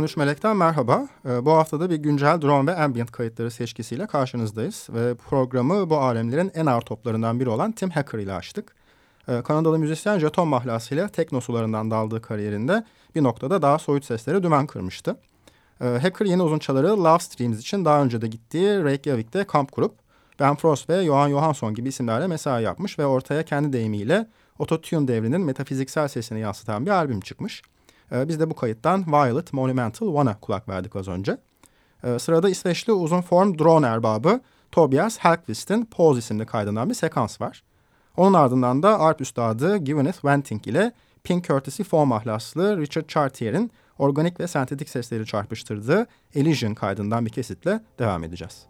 13 Melek'ten merhaba. Ee, bu haftada bir güncel drone ve ambient kayıtları seçkisiyle karşınızdayız. Ve programı bu alemlerin en ağır toplarından biri olan Tim Hacker ile açtık. Ee, Kanadalı müzisyen jeton mahlasıyla tekno sularından daldığı kariyerinde bir noktada daha soyut seslere dümen kırmıştı. Ee, Hacker yeni uzunçaları Love Streams için daha önce de gittiği Reykjavik'te kamp kurup Ben Frost ve Johan Johansson gibi isimlerle mesai yapmış ve ortaya kendi deyimiyle ototune devrinin metafiziksel sesini yansıtan bir albüm çıkmış. Ee, biz de bu kayıttan Violet Monumental One'a kulak verdik az önce. Ee, sırada İsveçli uzun form drone erbabı Tobias Helkvist'in Pose isimli kaydından bir sekans var. Onun ardından da arp üstadı Gwyneth Wenting ile Pink Courtesy Foam mahlaslı Richard Chartier'in organik ve sentetik sesleri çarpıştırdığı Elysian kaydından bir kesitle devam edeceğiz.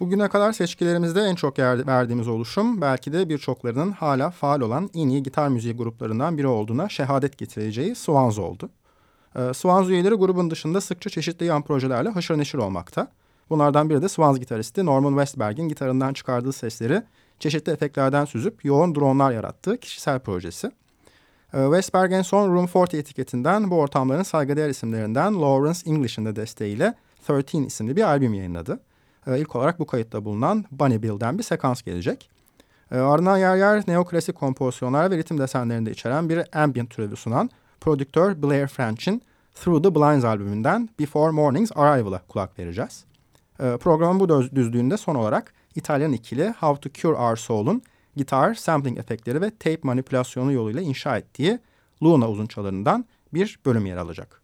Bugüne kadar seçkilerimizde en çok yer verdiğimiz oluşum belki de birçoklarının hala faal olan en iyi gitar müziği gruplarından biri olduğuna şehadet getireceği Swans oldu. Ee, Swans üyeleri grubun dışında sıkça çeşitli yan projelerle haşır neşir olmakta. Bunlardan biri de Swans gitaristi Norman Westberg'in gitarından çıkardığı sesleri çeşitli efektlerden süzüp yoğun dronlar yarattığı kişisel projesi. Ee, Westberg en son Room 40 etiketinden bu ortamların saygıdeğer isimlerinden Lawrence English'in de desteğiyle 13 isimli bir albüm yayınladı. E, ilk olarak bu kayıtta bulunan Bunny Bill'den bir sekans gelecek. E, ardından yer yer neoklasik kompozisyonlar ve ritim desenlerinde içeren bir ambient türevi sunan prodüktör Blair French'in Through the Blinds albümünden Before Morning's Arrival'a kulak vereceğiz. E, programın bu düzlüğünde son olarak İtalyan ikili How to Cure Our Soul'un gitar, sampling efektleri ve tape manipülasyonu yoluyla inşa ettiği Luna uzun çalarından bir bölüm yer alacak.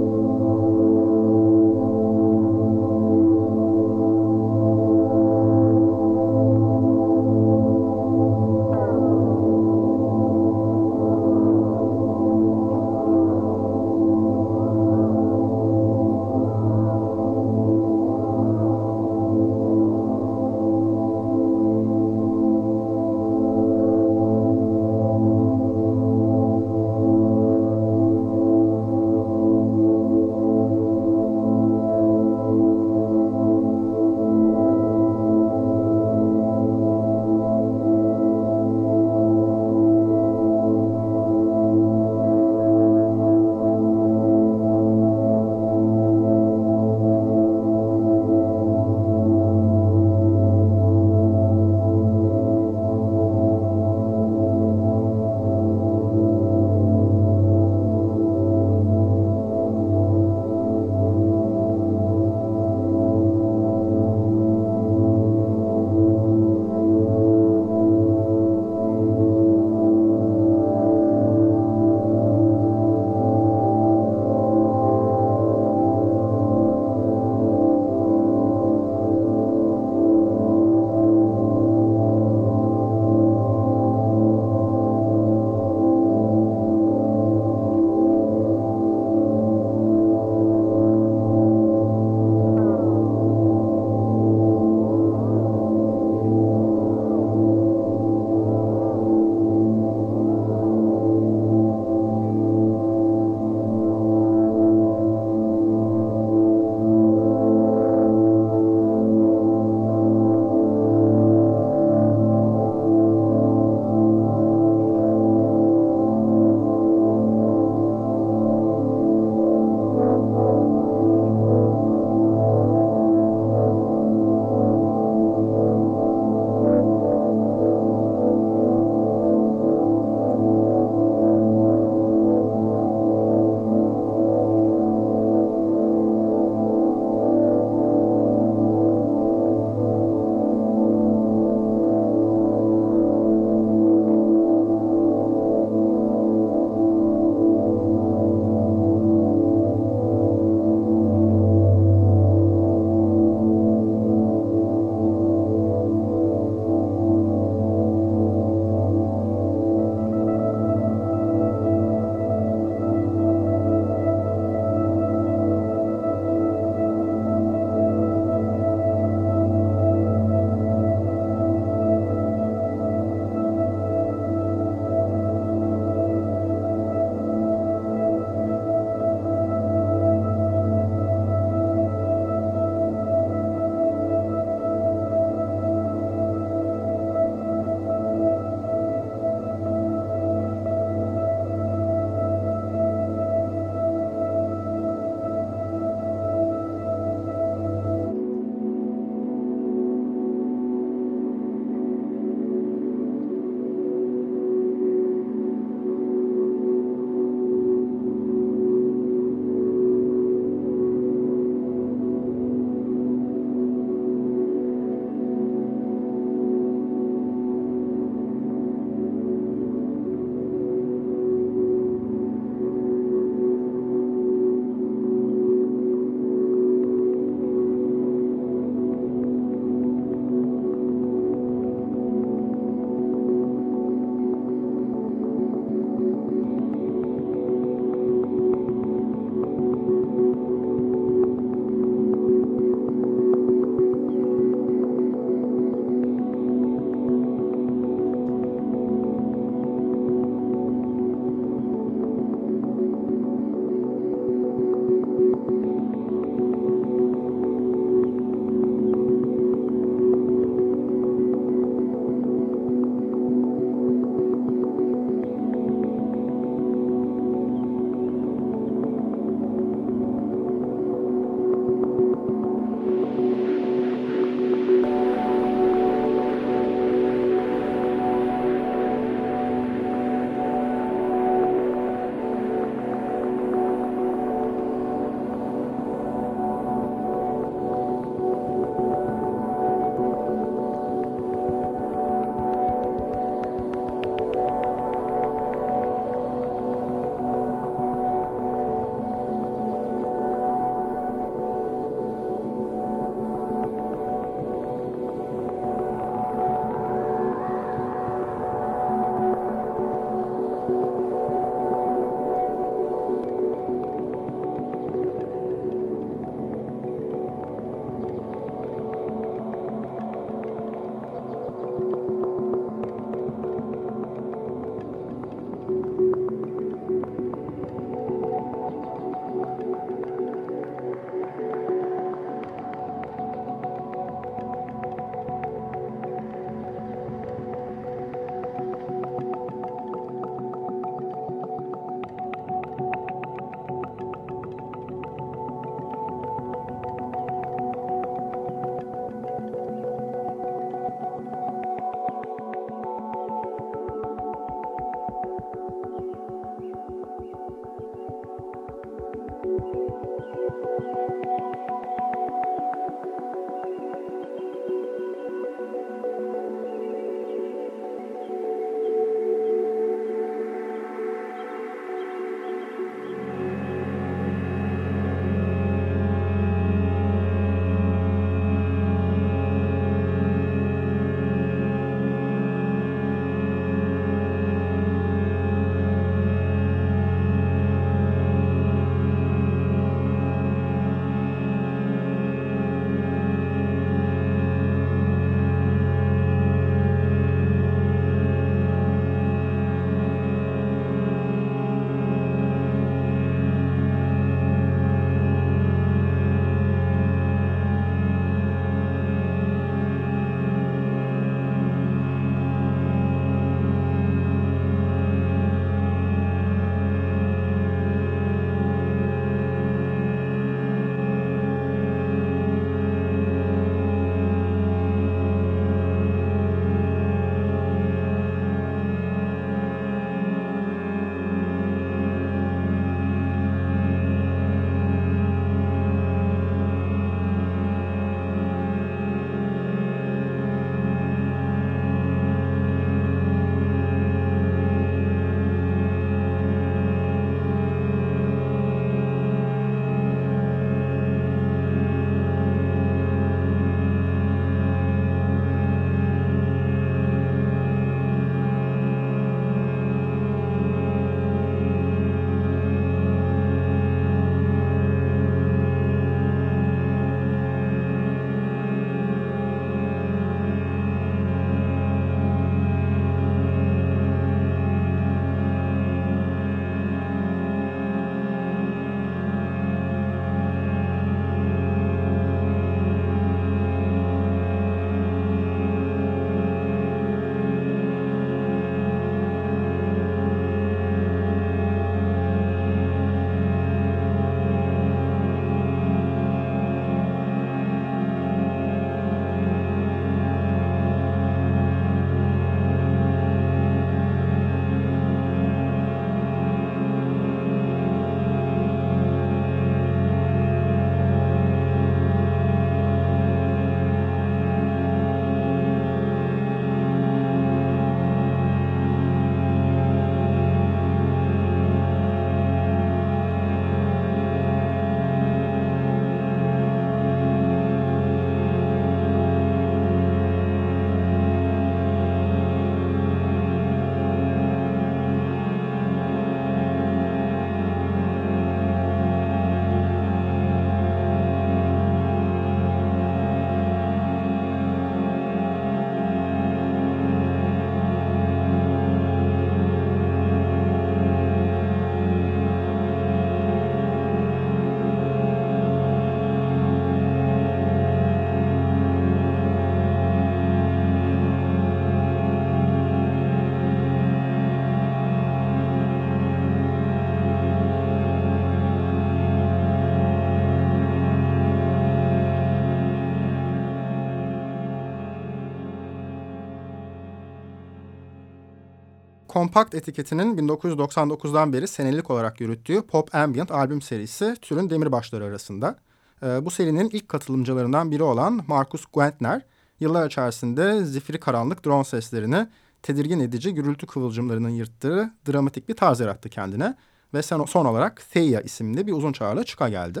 Compact etiketinin 1999'dan beri senelik olarak yürüttüğü Pop Ambient albüm serisi türün demirbaşları arasında. E, bu serinin ilk katılımcılarından biri olan Markus Guentner, yıllar içerisinde zifiri karanlık drone seslerini tedirgin edici gürültü kıvılcımlarının yırttığı dramatik bir tarz yarattı kendine ve son olarak Theia isimli bir uzun çağrıla çıka geldi.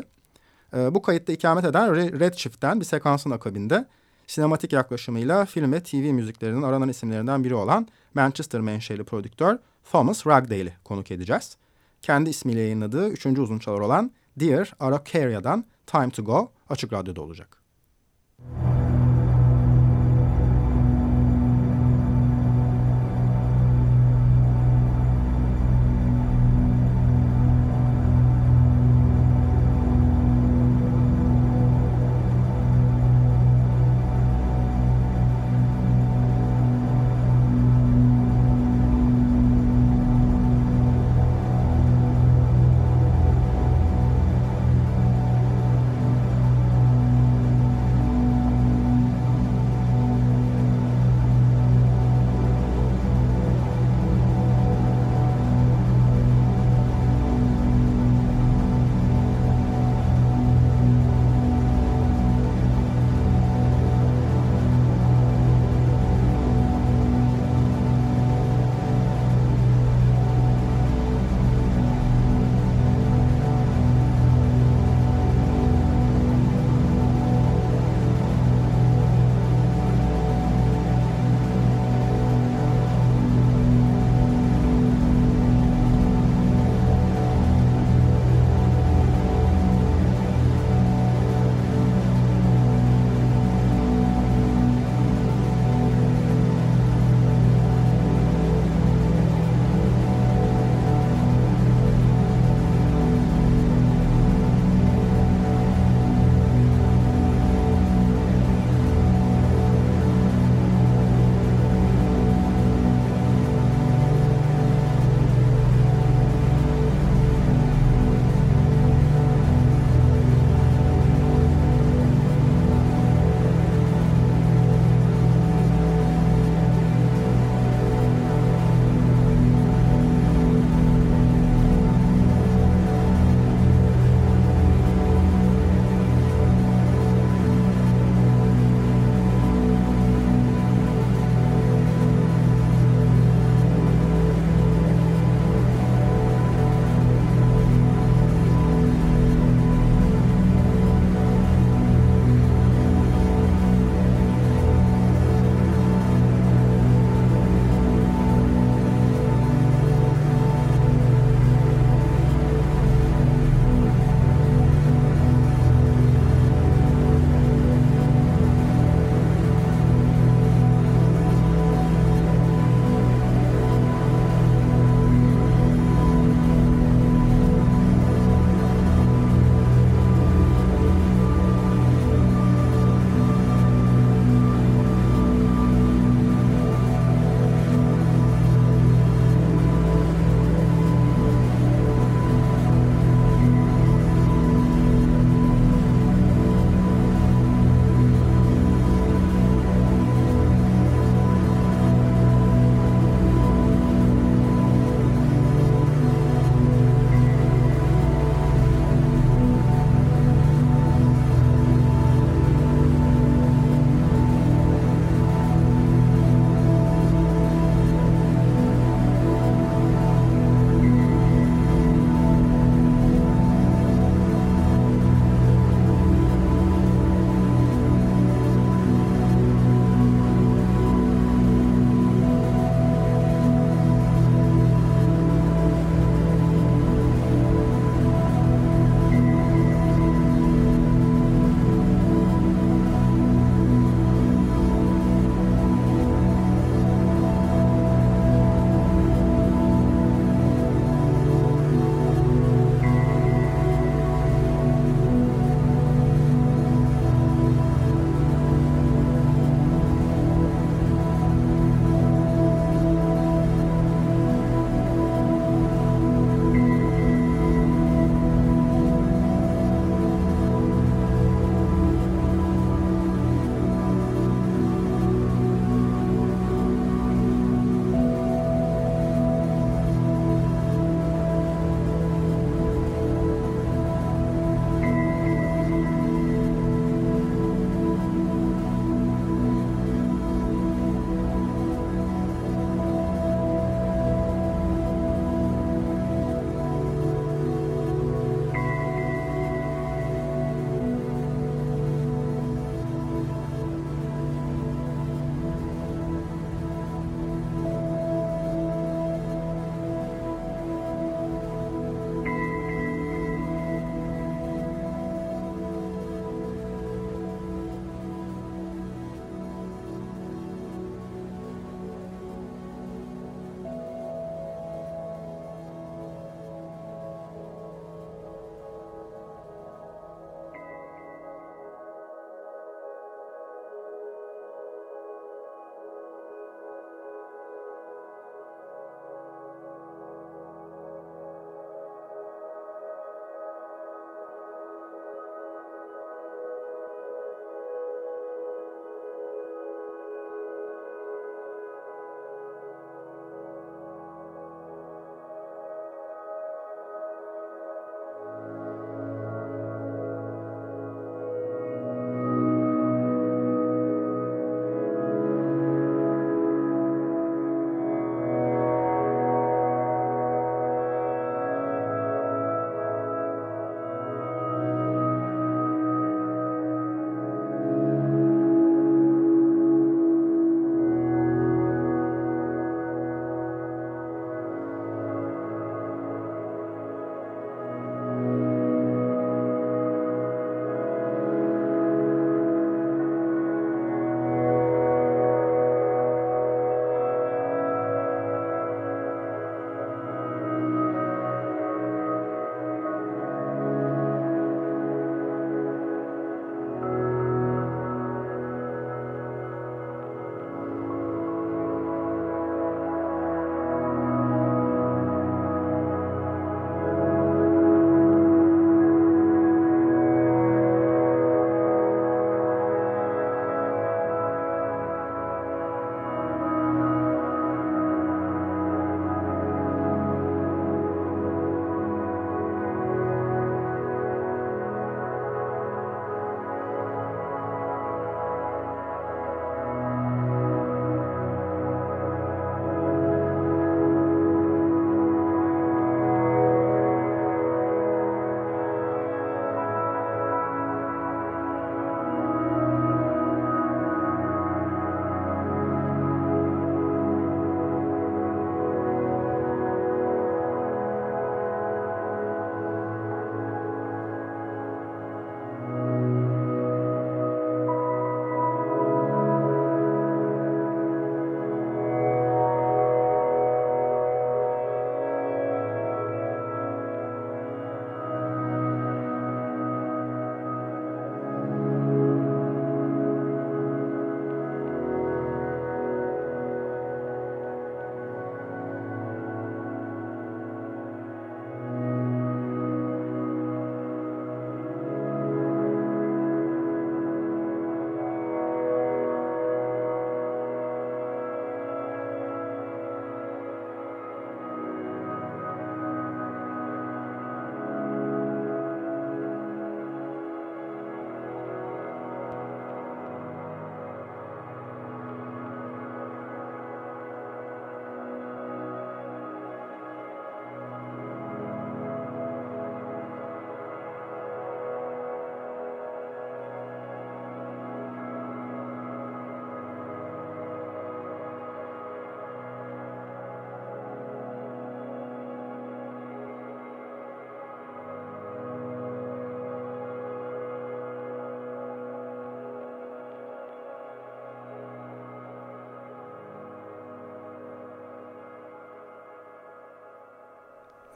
E, bu kayıtta ikamet eden Redshift'ten bir sekansın akabinde sinematik yaklaşımıyla film ve TV müziklerinin aranan isimlerinden biri olan Manchester menşeli prodüktör Thomas Ragdale'i konuk edeceğiz. Kendi ismiyle yayınladığı üçüncü uzun çalar olan Dear Araucaria'dan Time to Go açık radyoda olacak.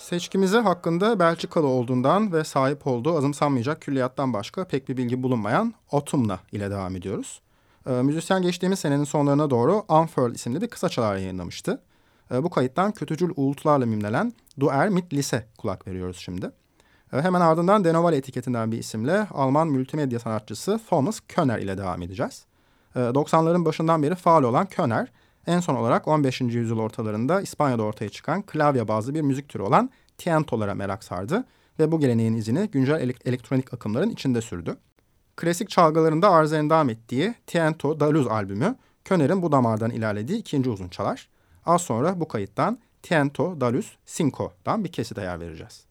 Seçkimizi hakkında Belçikalı olduğundan ve sahip olduğu azımsanmayacak külliyattan başka pek bir bilgi bulunmayan Autumna ile devam ediyoruz. E, müzisyen geçtiğimiz senenin sonlarına doğru Unfurl isimli bir kısa çalar yayınlamıştı. E, bu kayıttan kötücül uğultularla mimlenen Duer mit Lise kulak veriyoruz şimdi. E, hemen ardından Denoval etiketinden bir isimle Alman multimedya sanatçısı Thomas Köner ile devam edeceğiz. E, 90'ların başından beri faal olan Köner, en son olarak 15. yüzyıl ortalarında İspanya'da ortaya çıkan klavye bazlı bir müzik türü olan tientolara merak sardı ve bu geleneğin izini güncel elektronik akımların içinde sürdü. Klasik çalgılarında arıza endam ettiği Tiento Daluz albümü, Köner'in bu damardan ilerlediği ikinci uzun çalar. Az sonra bu kayıttan Tiento Daluz Cinco'dan bir kesit ayar vereceğiz.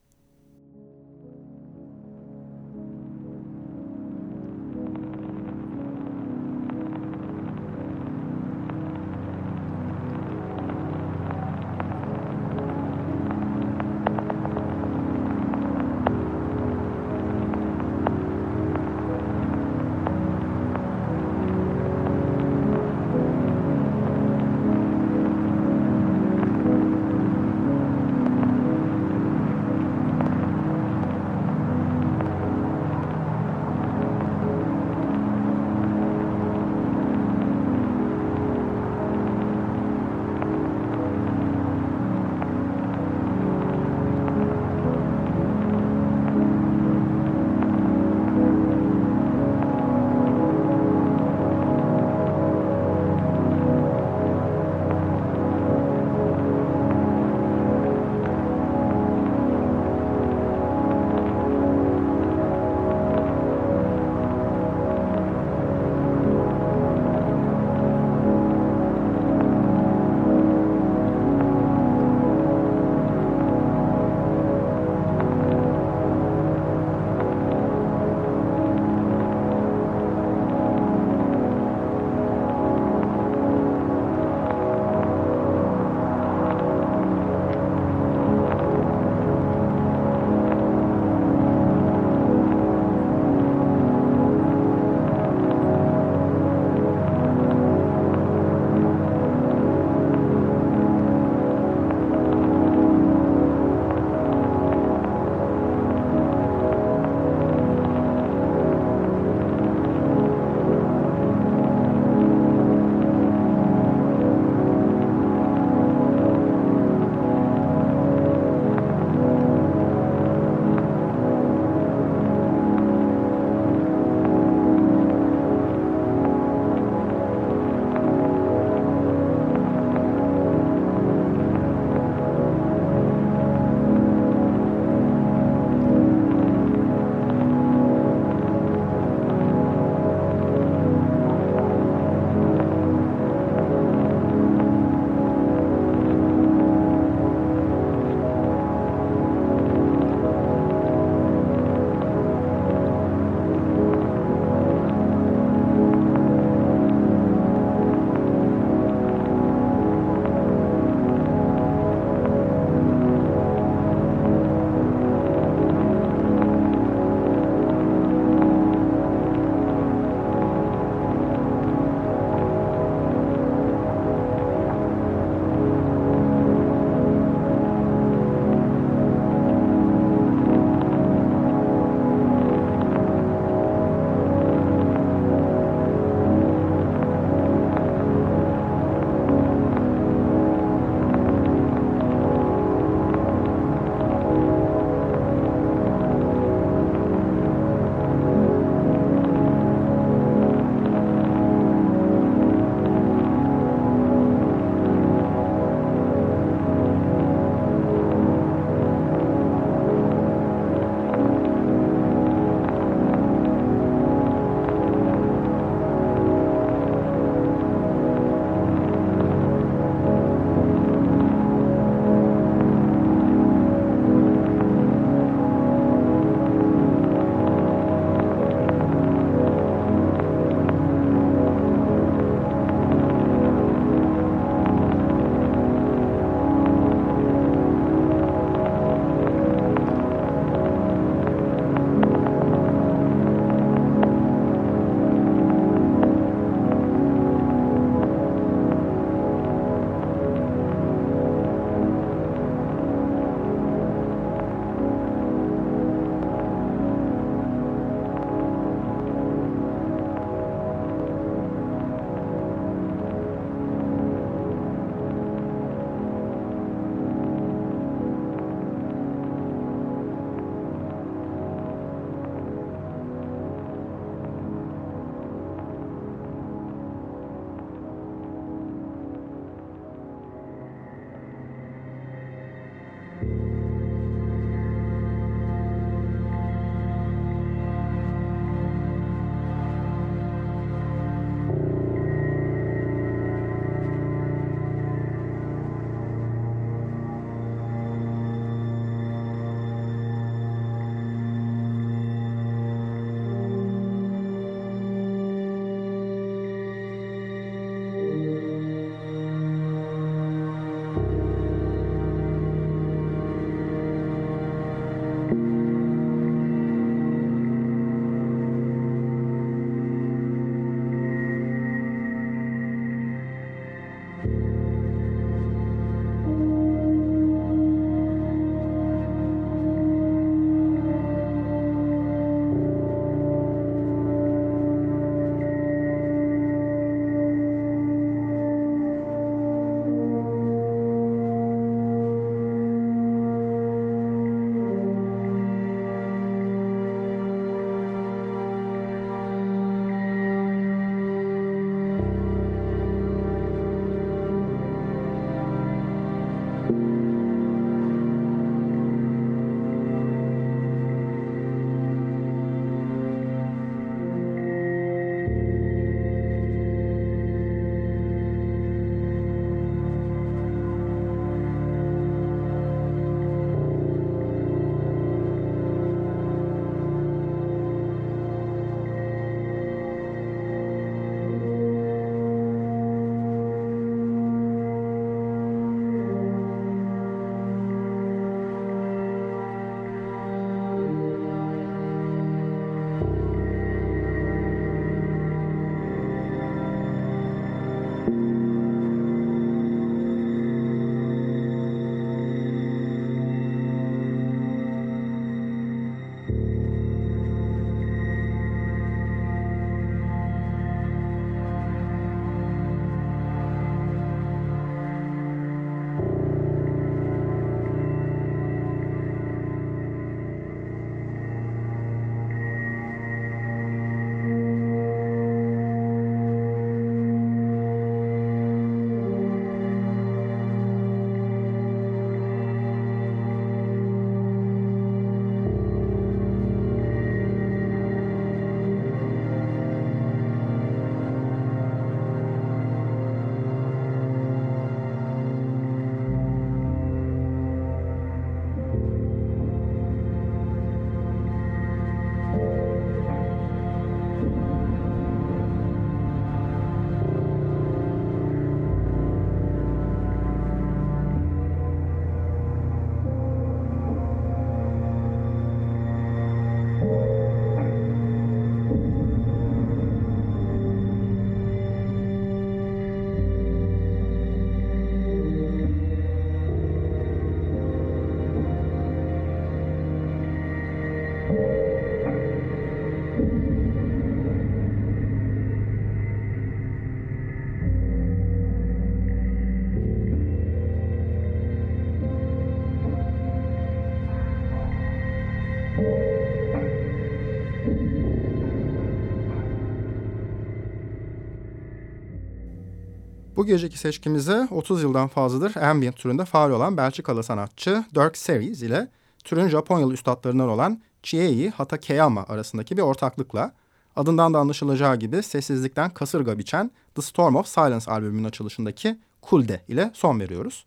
Bu geceki seçkimizi 30 yıldan fazladır ambient türünde faal olan Belçikalı sanatçı Dirk Series ile türün Japonyalı üstadlarından olan Chiei Hatakeyama arasındaki bir ortaklıkla adından da anlaşılacağı gibi sessizlikten kasırga biçen The Storm of Silence albümünün açılışındaki Kulde ile son veriyoruz.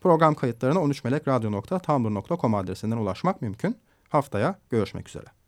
Program kayıtlarına 13melekradyo.tumblr.com adresinden ulaşmak mümkün. Haftaya görüşmek üzere.